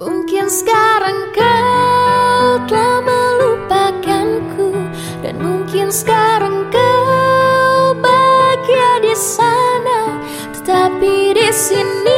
Mungkin sekarang kau telah melupakanku Dan mungkin sekarang kau bahagia di sana. Tetapi di sini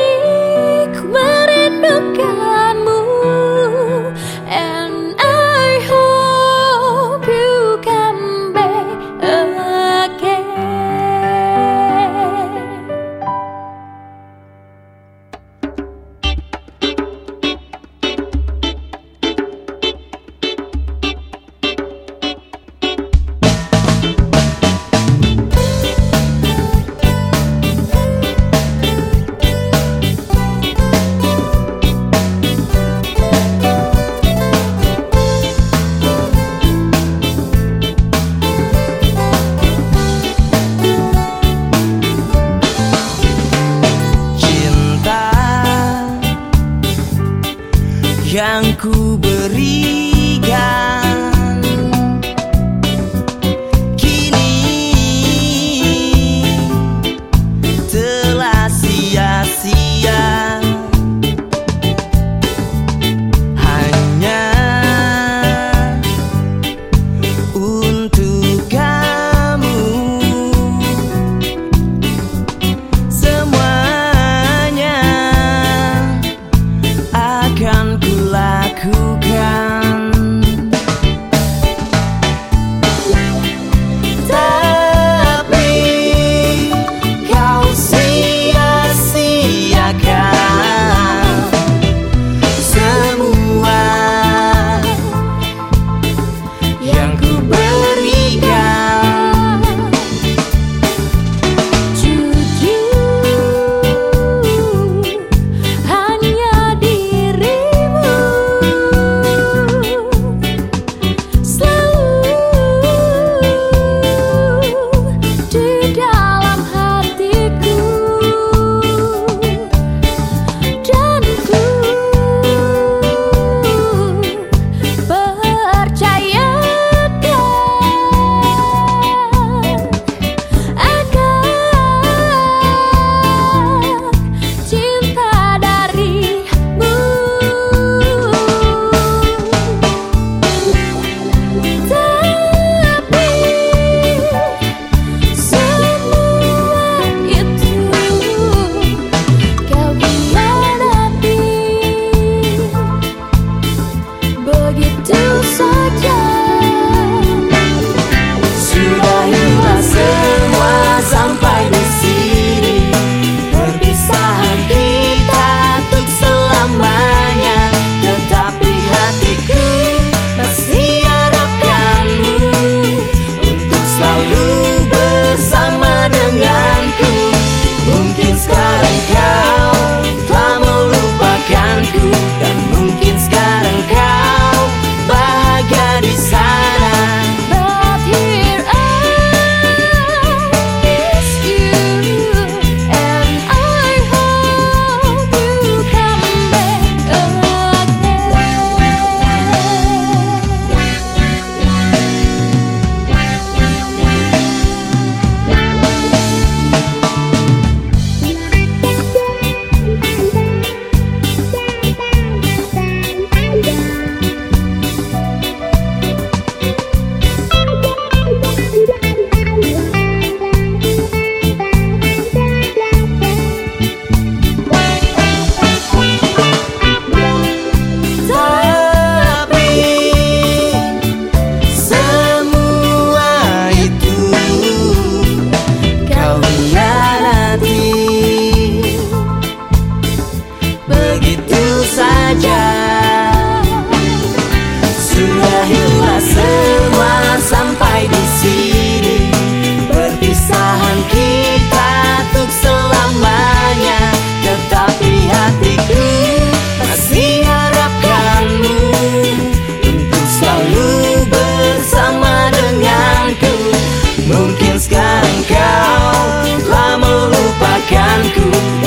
dan kau telah melupakanku.